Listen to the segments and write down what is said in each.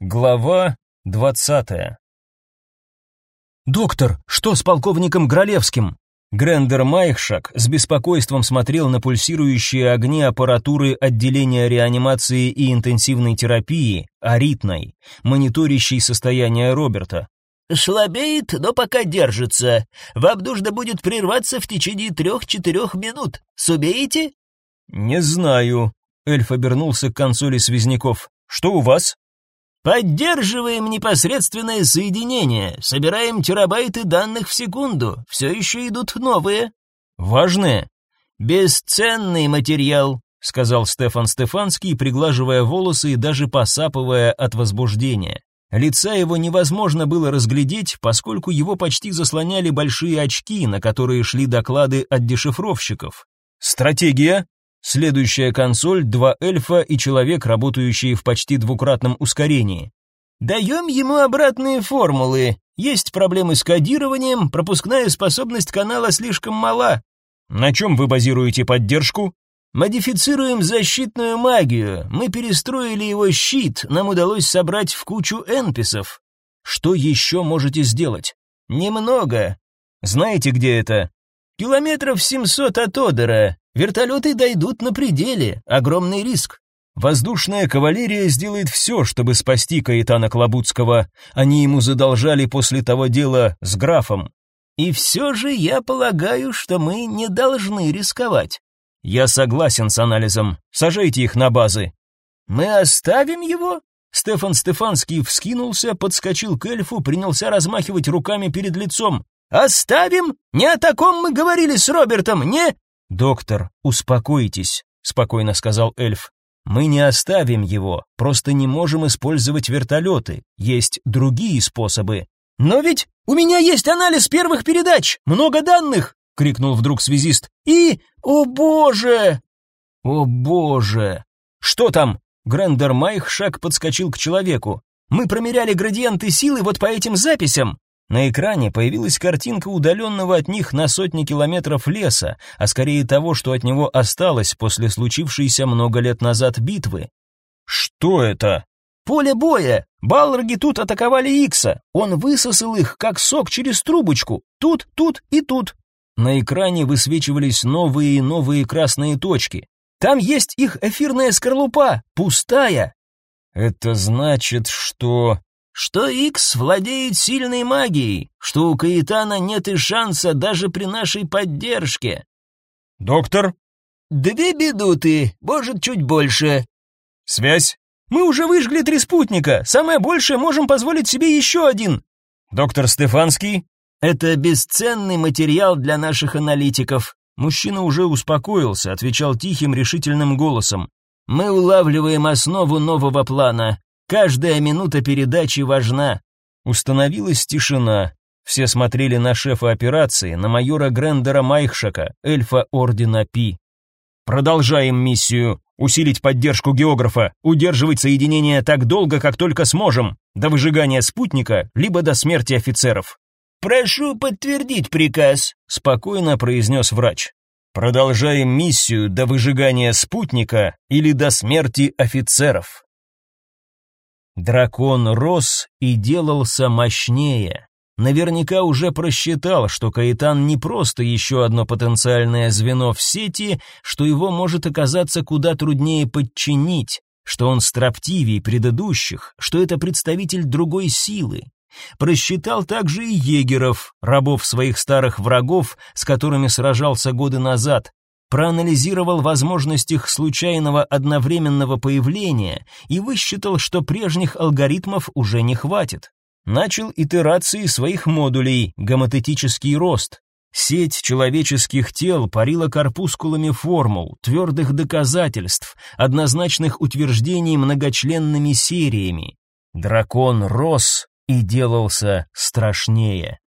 Глава двадцатая. «Доктор, что с полковником Гролевским?» Грендер Майхшак с беспокойством смотрел на пульсирующие огни аппаратуры отделения реанимации и интенсивной терапии, аритной, мониторящей состояние Роберта. «Слабеет, но пока держится. Вам нужно будет прерваться в течение трех-четырех минут. Сумеете?» «Не знаю». Эльф обернулся к консоли связняков. «Что у вас?» Поддерживаем непосредственное соединение, собираем терабайты данных в секунду, все еще идут новые. Важные? Бесценный материал, сказал Стефан Стефанский, приглаживая волосы и даже посапывая от возбуждения. Лица его невозможно было разглядеть, поскольку его почти заслоняли большие очки, на которые шли доклады от дешифровщиков. Стратегия Следующая консоль — два эльфа и человек, работающие в почти двукратном ускорении. Даем ему обратные формулы. Есть проблемы с кодированием, пропускная способность канала слишком мала. На чем вы базируете поддержку? Модифицируем защитную магию. Мы перестроили его щит, нам удалось собрать в кучу энписов. Что еще можете сделать? Немного. Знаете, где это? Километров семьсот от Одера. Вертолеты дойдут на пределе, огромный риск. Воздушная кавалерия сделает все, чтобы спасти Каэтана Клобудского. Они ему задолжали после того дела с графом. И все же я полагаю, что мы не должны рисковать. Я согласен с анализом. Сажайте их на базы. Мы оставим его? Стефан Стефанский вскинулся, подскочил к эльфу, принялся размахивать руками перед лицом. «Оставим? Не о таком мы говорили с Робертом, не...» «Доктор, успокойтесь», — спокойно сказал эльф. «Мы не оставим его, просто не можем использовать вертолеты. Есть другие способы». «Но ведь у меня есть анализ первых передач, много данных!» — крикнул вдруг связист. «И... О боже!» «О боже!» «Что там?» Грендер Майхшак подскочил к человеку. «Мы промеряли градиенты силы вот по этим записям. На экране появилась картинка удаленного от них на сотни километров леса, а скорее того, что от него осталось после случившейся много лет назад битвы. Что это? Поле боя. Балроги тут атаковали Икса. Он высосал их как сок через трубочку. Тут, тут и тут. На экране высвечивались новые и новые красные точки. Там есть их эфирная скорлупа, пустая. Это значит, что что Икс владеет сильной магией, что у Каэтана нет и шанса даже при нашей поддержке. Доктор? Две бедуты, может, чуть больше. Связь? Мы уже выжгли три спутника, самое большее можем позволить себе еще один. Доктор Стефанский? Это бесценный материал для наших аналитиков. Мужчина уже успокоился, отвечал тихим, решительным голосом. Мы улавливаем основу нового плана. Каждая минута передачи важна. Установилась тишина. Все смотрели на шефа операции, на майора Грендера Майхшака, эльфа ордена Пи. Продолжаем миссию. Усилить поддержку географа, удерживать соединение так долго, как только сможем, до выжигания спутника, либо до смерти офицеров. «Прошу подтвердить приказ», — спокойно произнес врач. Продолжаем миссию до выжигания спутника или до смерти офицеров. Дракон рос и делался мощнее. Наверняка уже просчитал, что Каитан не просто еще одно потенциальное звено в сети, что его может оказаться куда труднее подчинить, что он строптивее предыдущих, что это представитель другой силы. Просчитал также и егеров, рабов своих старых врагов, с которыми сражался годы назад, проанализировал возможность их случайного одновременного появления и высчитал, что прежних алгоритмов уже не хватит. Начал итерации своих модулей, гомотетический рост. Сеть человеческих тел парила корпускулами формул, твердых доказательств, однозначных утверждений многочленными сериями. Дракон рос и делался страшнее.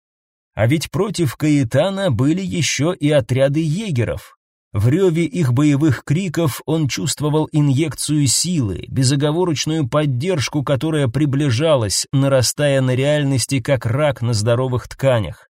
А ведь против Каэтана были еще и отряды егеров. В реве их боевых криков он чувствовал инъекцию силы, безоговорочную поддержку, которая приближалась, нарастая на реальности, как рак на здоровых тканях.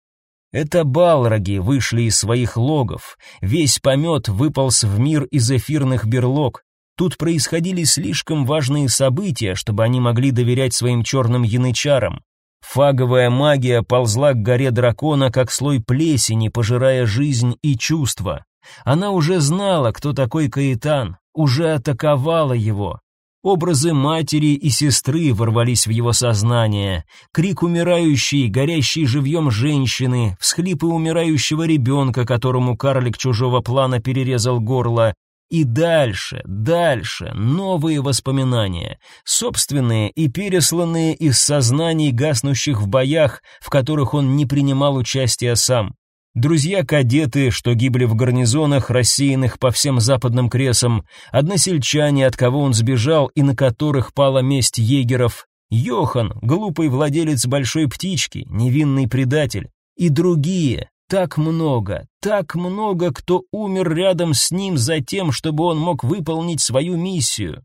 Это балроги вышли из своих логов, весь помет выполз в мир из эфирных берлог. Тут происходили слишком важные события, чтобы они могли доверять своим черным янычарам. Фаговая магия ползла к горе дракона, как слой плесени, пожирая жизнь и чувства. Она уже знала, кто такой Каэтан, уже атаковала его. Образы матери и сестры ворвались в его сознание. Крик умирающей, горящей живьем женщины, всхлипы умирающего ребенка, которому карлик чужого плана перерезал горло, и дальше, дальше, новые воспоминания, собственные и пересланные из сознаний гаснущих в боях, в которых он не принимал участия сам. Друзья-кадеты, что гибли в гарнизонах, рассеянных по всем западным кресам, односельчане, от кого он сбежал и на которых пала месть егеров, Йохан, глупый владелец большой птички, невинный предатель, и другие, так много, так много, кто умер рядом с ним за тем, чтобы он мог выполнить свою миссию.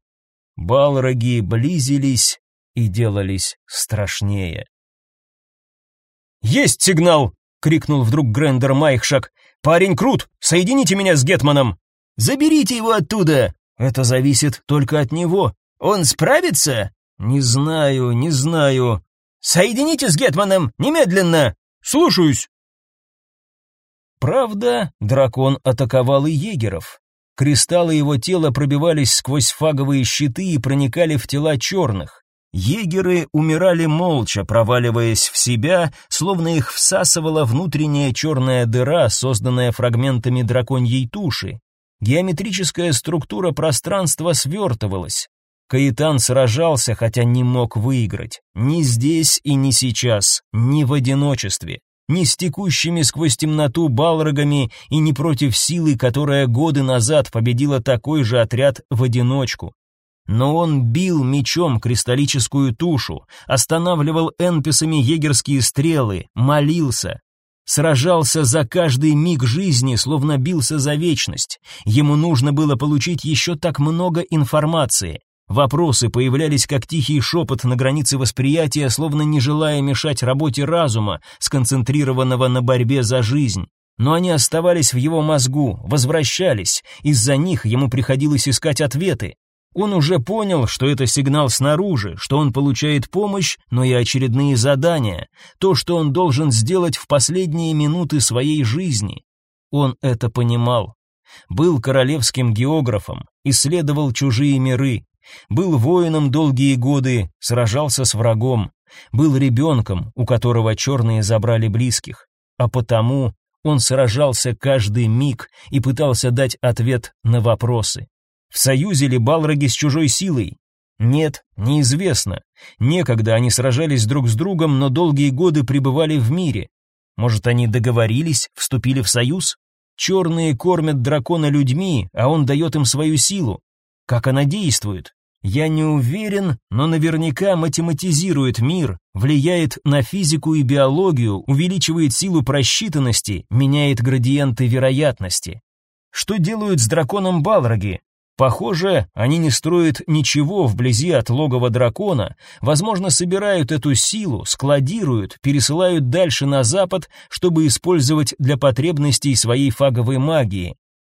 Балроги близились и делались страшнее. «Есть сигнал!» — крикнул вдруг Грендер Майхшак. «Парень крут! Соедините меня с Гетманом!» «Заберите его оттуда!» «Это зависит только от него». «Он справится?» «Не знаю, не знаю». «Соедините с Гетманом! Немедленно!» «Слушаюсь!» Правда, дракон атаковал и егеров. Кристаллы его тела пробивались сквозь фаговые щиты и проникали в тела черных. Егеры умирали молча, проваливаясь в себя, словно их всасывала внутренняя черная дыра, созданная фрагментами драконьей туши. Геометрическая структура пространства свертывалась. Каитан сражался, хотя не мог выиграть. Ни здесь и ни сейчас, ни в одиночестве не с текущими сквозь темноту балрогами и не против силы, которая годы назад победила такой же отряд в одиночку. Но он бил мечом кристаллическую тушу, останавливал энписами егерские стрелы, молился, сражался за каждый миг жизни, словно бился за вечность. Ему нужно было получить еще так много информации. Вопросы появлялись как тихий шепот на границе восприятия, словно не желая мешать работе разума, сконцентрированного на борьбе за жизнь. Но они оставались в его мозгу, возвращались, из-за них ему приходилось искать ответы. Он уже понял, что это сигнал снаружи, что он получает помощь, но и очередные задания, то, что он должен сделать в последние минуты своей жизни. Он это понимал. Был королевским географом, исследовал чужие миры, был воином долгие годы, сражался с врагом, был ребенком, у которого черные забрали близких, а потому он сражался каждый миг и пытался дать ответ на вопросы. В союзе ли Балроги с чужой силой? Нет, неизвестно. Некогда они сражались друг с другом, но долгие годы пребывали в мире. Может, они договорились, вступили в союз? Черные кормят дракона людьми, а он дает им свою силу. Как она действует? Я не уверен, но наверняка математизирует мир, влияет на физику и биологию, увеличивает силу просчитанности, меняет градиенты вероятности. Что делают с драконом Балроги? Похоже, они не строят ничего вблизи от логова дракона, возможно, собирают эту силу, складируют, пересылают дальше на запад, чтобы использовать для потребностей своей фаговой магии.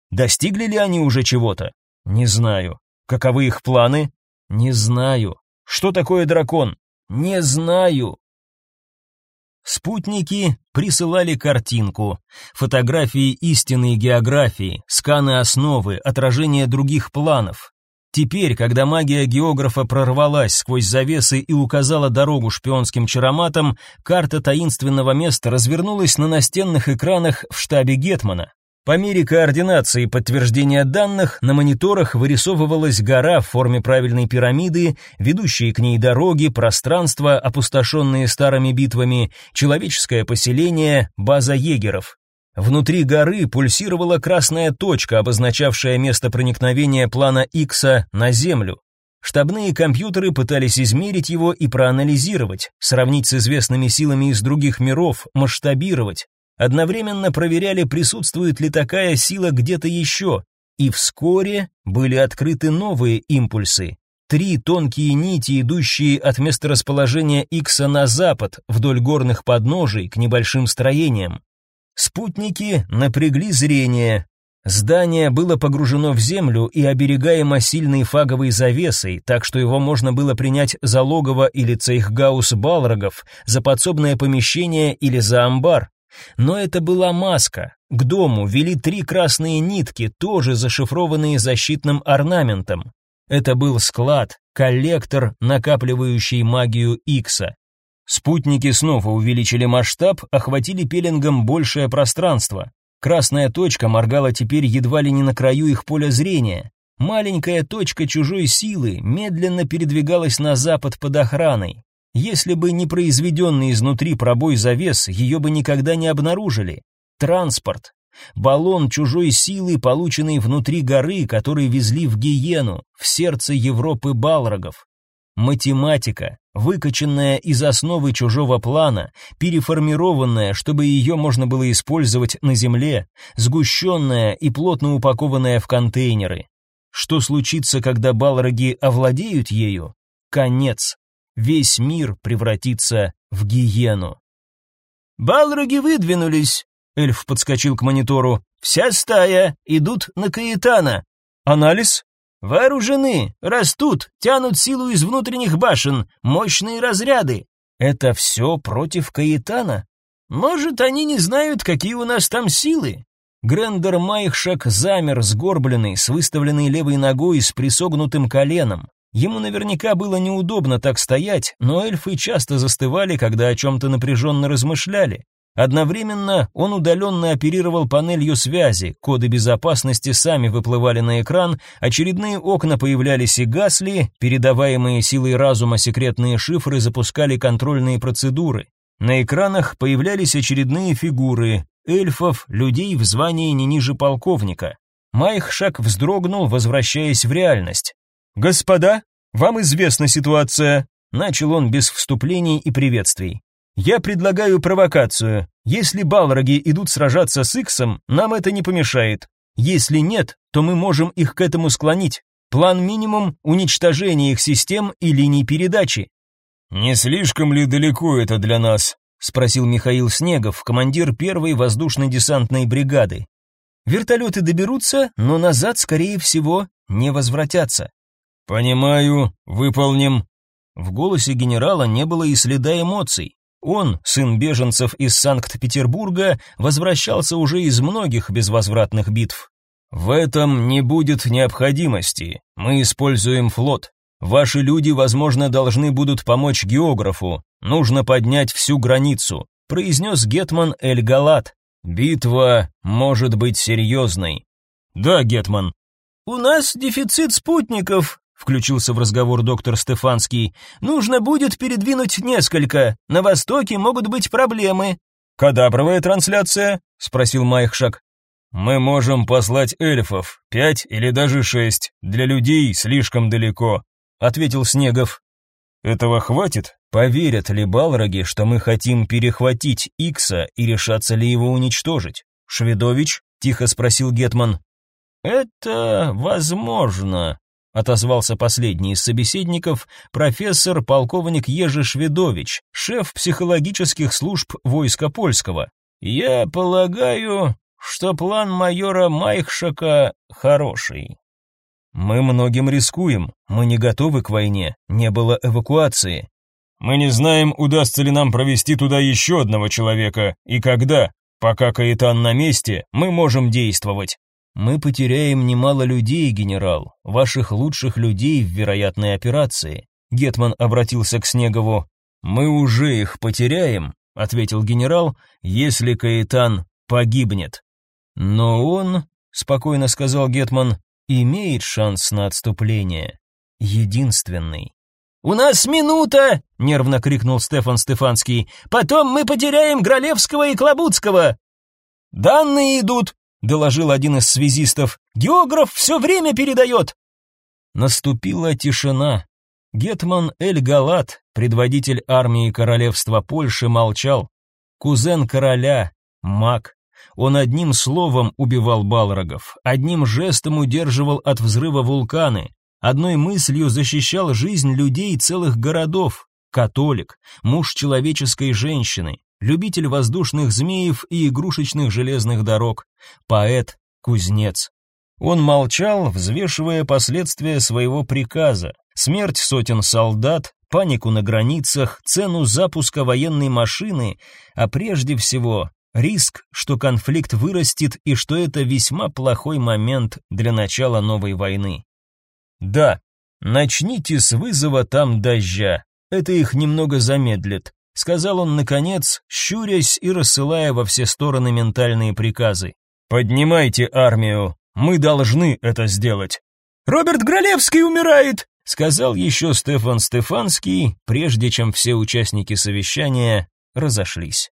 Достигли ли они уже чего-то? Не знаю. Каковы их планы? Не знаю. Что такое дракон? Не знаю. Спутники присылали картинку, фотографии истинной географии, сканы основы, отражение других планов. Теперь, когда магия географа прорвалась сквозь завесы и указала дорогу шпионским чароматам, карта таинственного места развернулась на настенных экранах в штабе Гетмана. По мере координации подтверждения данных на мониторах вырисовывалась гора в форме правильной пирамиды, ведущие к ней дороги, пространства, опустошенные старыми битвами, человеческое поселение, база егеров. Внутри горы пульсировала красная точка, обозначавшая место проникновения плана Икса на Землю. Штабные компьютеры пытались измерить его и проанализировать, сравнить с известными силами из других миров, масштабировать. Одновременно проверяли, присутствует ли такая сила где-то еще, и вскоре были открыты новые импульсы. Три тонкие нити, идущие от месторасположения Икса на запад, вдоль горных подножий, к небольшим строениям. Спутники напрягли зрение. Здание было погружено в землю и оберегаемо сильной фаговой завесой, так что его можно было принять за логово или цейхгаус балрогов, за подсобное помещение или за амбар. Но это была маска. К дому вели три красные нитки, тоже зашифрованные защитным орнаментом. Это был склад, коллектор, накапливающий магию Икса. Спутники снова увеличили масштаб, охватили пеленгом большее пространство. Красная точка моргала теперь едва ли не на краю их поля зрения. Маленькая точка чужой силы медленно передвигалась на запад под охраной. Если бы не произведенный изнутри пробой завес, ее бы никогда не обнаружили. Транспорт. Баллон чужой силы, полученный внутри горы, который везли в Гиену, в сердце Европы Балрогов. Математика, выкаченная из основы чужого плана, переформированная, чтобы ее можно было использовать на земле, сгущенная и плотно упакованная в контейнеры. Что случится, когда балроги овладеют ею? Конец. Весь мир превратится в гиену. «Балроги выдвинулись», — эльф подскочил к монитору. «Вся стая идут на Каэтана». «Анализ?» Вооружены, растут, тянут силу из внутренних башен, мощные разряды. Это все против Каэтана? Может, они не знают, какие у нас там силы? Грендер Майхшак замер, сгорбленный, с выставленной левой ногой и с присогнутым коленом. Ему наверняка было неудобно так стоять, но эльфы часто застывали, когда о чем-то напряженно размышляли. Одновременно он удаленно оперировал панелью связи, коды безопасности сами выплывали на экран, очередные окна появлялись и гасли, передаваемые силой разума секретные шифры запускали контрольные процедуры. На экранах появлялись очередные фигуры, эльфов, людей в звании не ниже полковника. Майхшак вздрогнул, возвращаясь в реальность. «Господа, вам известна ситуация», — начал он без вступлений и приветствий. Я предлагаю провокацию. Если балроги идут сражаться с Иксом, нам это не помешает. Если нет, то мы можем их к этому склонить. План минимум уничтожение их систем и линий передачи. Не слишком ли далеко это для нас? спросил Михаил Снегов, командир первой воздушно-десантной бригады. Вертолеты доберутся, но назад, скорее всего, не возвратятся. Понимаю, выполним. В голосе генерала не было и следа эмоций. Он, сын беженцев из Санкт-Петербурга, возвращался уже из многих безвозвратных битв. В этом не будет необходимости. Мы используем флот. Ваши люди, возможно, должны будут помочь географу. Нужно поднять всю границу, произнес гетман Эль Галат. Битва может быть серьезной. Да, гетман. У нас дефицит спутников, включился в разговор доктор Стефанский. Нужно будет передвинуть несколько. На востоке могут быть проблемы. Кадабровая трансляция? спросил Майхшак. Мы можем послать эльфов, пять или даже шесть. Для людей слишком далеко, ответил Снегов. Этого хватит? Поверят ли балроги, что мы хотим перехватить Икса и решаться ли его уничтожить? Шведович тихо спросил гетман. Это возможно, отозвался последний из собеседников, профессор полковник Ежи Шведович, шеф психологических служб войска польского. Я полагаю, что план майора Майхшака хороший. Мы многим рискуем. Мы не готовы к войне. Не было эвакуации. Мы не знаем, удастся ли нам провести туда еще одного человека и когда. Пока Каэтан на месте, мы можем действовать. Мы потеряем немало людей, генерал, ваших лучших людей в вероятной операции. Гетман обратился к Снегову. Мы уже их потеряем, ответил генерал, если Каэтан погибнет. Но он, спокойно сказал Гетман, имеет шанс на отступление. Единственный. «У нас минута!» — нервно крикнул Стефан Стефанский. «Потом мы потеряем Гролевского и Клобудского!» «Данные идут!» Доложил один из связистов. Географ все время передает. Наступила тишина. Гетман Эль Галат, предводитель армии королевства Польши, молчал. Кузен короля, маг. Он одним словом убивал балрогов, одним жестом удерживал от взрыва вулканы, одной мыслью защищал жизнь людей целых городов. Католик, муж человеческой женщины, любитель воздушных змеев и игрушечных железных дорог, поэт, кузнец. Он молчал, взвешивая последствия своего приказа. Смерть сотен солдат, панику на границах, цену запуска военной машины, а прежде всего риск, что конфликт вырастет и что это весьма плохой момент для начала новой войны. Да, начните с вызова там дождя. Это их немного замедлит, сказал он наконец, щурясь и рассылая во все стороны ментальные приказы. Поднимайте армию, мы должны это сделать. Роберт Гролевский умирает, сказал еще Стефан Стефанский, прежде чем все участники совещания разошлись.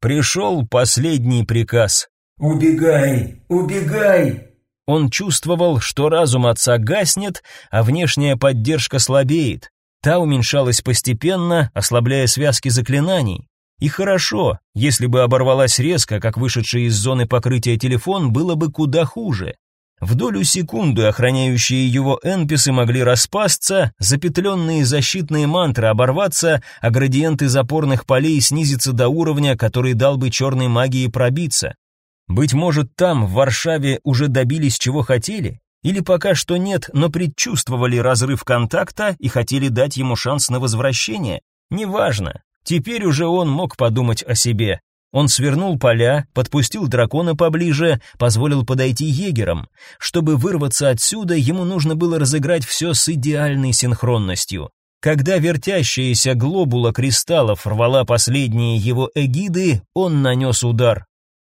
Пришел последний приказ. «Убегай! Убегай!» Он чувствовал, что разум отца гаснет, а внешняя поддержка слабеет. Та уменьшалась постепенно, ослабляя связки заклинаний. И хорошо, если бы оборвалась резко, как вышедший из зоны покрытия телефон, было бы куда хуже. В долю секунды охраняющие его энписы могли распасться, запетленные защитные мантры оборваться, а градиенты запорных полей снизиться до уровня, который дал бы черной магии пробиться. Быть может, там, в Варшаве, уже добились чего хотели? Или пока что нет, но предчувствовали разрыв контакта и хотели дать ему шанс на возвращение? Неважно, Теперь уже он мог подумать о себе. Он свернул поля, подпустил дракона поближе, позволил подойти егерам. Чтобы вырваться отсюда, ему нужно было разыграть все с идеальной синхронностью. Когда вертящаяся глобула кристаллов рвала последние его эгиды, он нанес удар.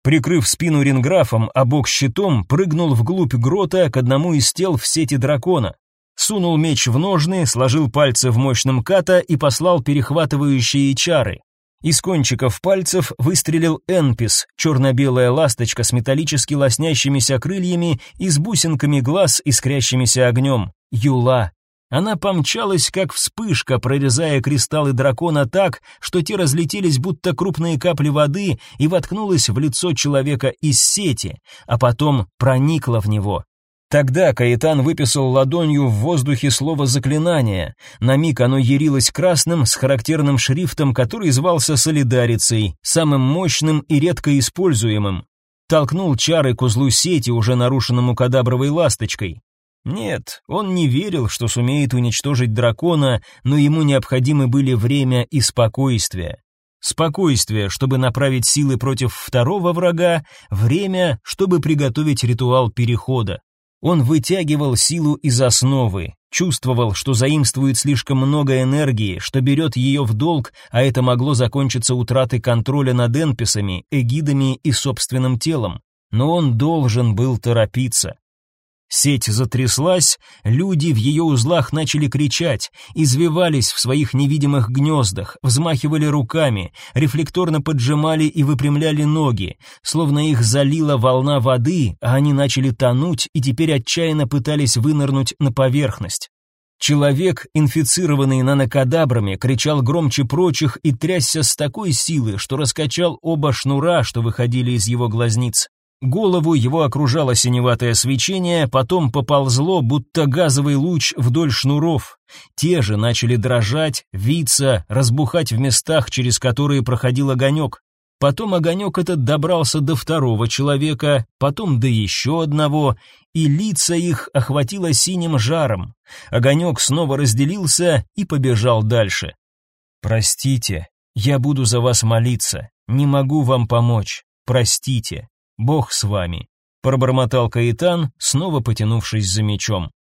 Прикрыв спину ринграфом, а бок щитом, прыгнул вглубь грота к одному из тел в сети дракона сунул меч в ножны, сложил пальцы в мощном ката и послал перехватывающие чары. Из кончиков пальцев выстрелил Энпис, черно-белая ласточка с металлически лоснящимися крыльями и с бусинками глаз, искрящимися огнем. Юла. Она помчалась, как вспышка, прорезая кристаллы дракона так, что те разлетелись, будто крупные капли воды, и воткнулась в лицо человека из сети, а потом проникла в него. Тогда Каэтан выписал ладонью в воздухе слово заклинания. На миг оно ярилось красным с характерным шрифтом, который звался солидарицей, самым мощным и редко используемым. Толкнул чары к узлу сети, уже нарушенному кадабровой ласточкой. Нет, он не верил, что сумеет уничтожить дракона, но ему необходимы были время и спокойствие. Спокойствие, чтобы направить силы против второго врага, время, чтобы приготовить ритуал перехода. Он вытягивал силу из основы, чувствовал, что заимствует слишком много энергии, что берет ее в долг, а это могло закончиться утратой контроля над энписами, эгидами и собственным телом. Но он должен был торопиться. Сеть затряслась, люди в ее узлах начали кричать, извивались в своих невидимых гнездах, взмахивали руками, рефлекторно поджимали и выпрямляли ноги, словно их залила волна воды, а они начали тонуть и теперь отчаянно пытались вынырнуть на поверхность. Человек, инфицированный нанокадабрами, кричал громче прочих и трясся с такой силой, что раскачал оба шнура, что выходили из его глазниц. Голову его окружало синеватое свечение, потом поползло, будто газовый луч вдоль шнуров. Те же начали дрожать, виться, разбухать в местах, через которые проходил огонек. Потом огонек этот добрался до второго человека, потом до еще одного, и лица их охватило синим жаром. Огонек снова разделился и побежал дальше. «Простите, я буду за вас молиться, не могу вам помочь, простите». Бог с вами, пробормотал Каитан, снова потянувшись за мечом.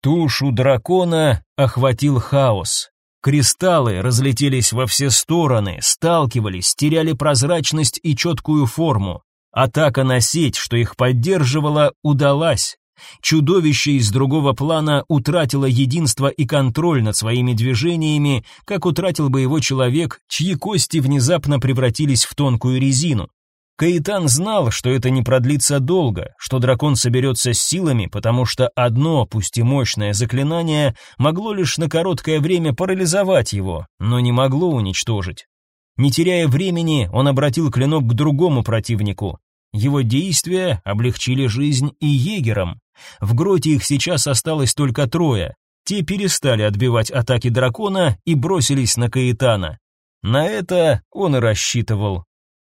Тушу дракона охватил хаос. Кристаллы разлетелись во все стороны, сталкивались, теряли прозрачность и четкую форму. Атака на сеть, что их поддерживала, удалась. Чудовище из другого плана утратило единство и контроль над своими движениями, как утратил бы его человек, чьи кости внезапно превратились в тонкую резину. Каитан знал, что это не продлится долго, что дракон соберется с силами, потому что одно, пусть и мощное заклинание, могло лишь на короткое время парализовать его, но не могло уничтожить. Не теряя времени, он обратил клинок к другому противнику. Его действия облегчили жизнь и егерам. В гроте их сейчас осталось только трое. Те перестали отбивать атаки дракона и бросились на Каитана. На это он и рассчитывал.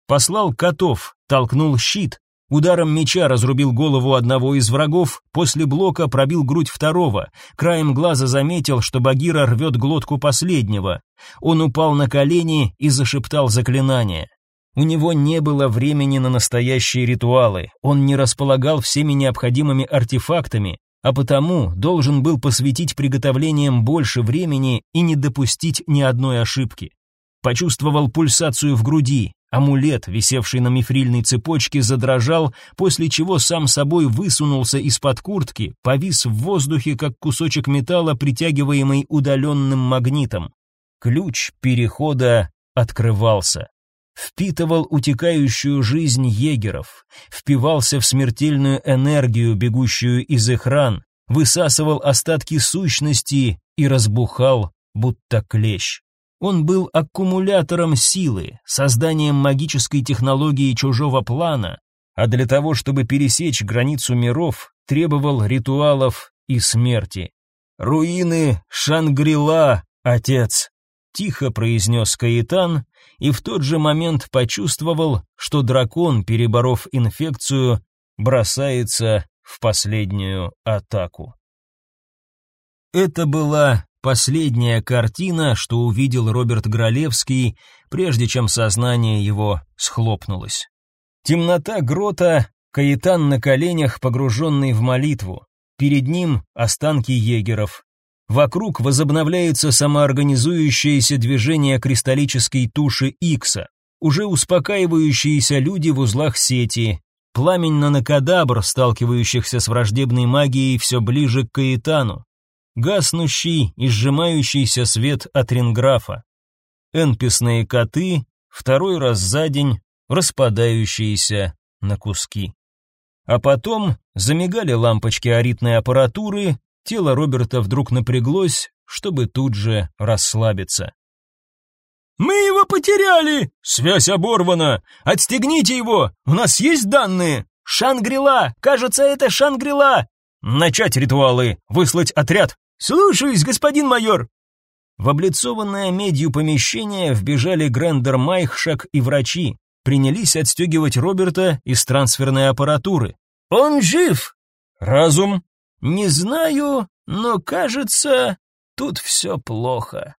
Послал котов, толкнул щит. Ударом меча разрубил голову одного из врагов, после блока пробил грудь второго. Краем глаза заметил, что Багира рвет глотку последнего. Он упал на колени и зашептал заклинание. У него не было времени на настоящие ритуалы, он не располагал всеми необходимыми артефактами, а потому должен был посвятить приготовлениям больше времени и не допустить ни одной ошибки. Почувствовал пульсацию в груди, Амулет, висевший на мифрильной цепочке, задрожал, после чего сам собой высунулся из-под куртки, повис в воздухе, как кусочек металла, притягиваемый удаленным магнитом. Ключ перехода открывался. Впитывал утекающую жизнь егеров, впивался в смертельную энергию, бегущую из их ран, высасывал остатки сущности и разбухал, будто клещ. Он был аккумулятором силы, созданием магической технологии чужого плана, а для того, чтобы пересечь границу миров, требовал ритуалов и смерти. «Руины Шангрила, отец!» — тихо произнес Каитан, и в тот же момент почувствовал, что дракон, переборов инфекцию, бросается в последнюю атаку. Это была Последняя картина, что увидел Роберт Гролевский, прежде чем сознание его схлопнулось. Темнота грота, Каитан на коленях, погруженный в молитву. Перед ним останки егеров. Вокруг возобновляется самоорганизующееся движение кристаллической туши Икса. Уже успокаивающиеся люди в узлах сети. Пламень нанокадабр, сталкивающихся с враждебной магией все ближе к Каитану гаснущий и сжимающийся свет от ринграфа, энписные коты, второй раз за день распадающиеся на куски. А потом замигали лампочки аритной аппаратуры, тело Роберта вдруг напряглось, чтобы тут же расслабиться. «Мы его потеряли! Связь оборвана! Отстегните его! У нас есть данные! Шангрила! Кажется, это Шангрила! Начать ритуалы! Выслать отряд! «Слушаюсь, господин майор!» В облицованное медью помещение вбежали Грендер Майхшак и врачи, принялись отстегивать Роберта из трансферной аппаратуры. «Он жив!» «Разум?» «Не знаю, но кажется, тут все плохо».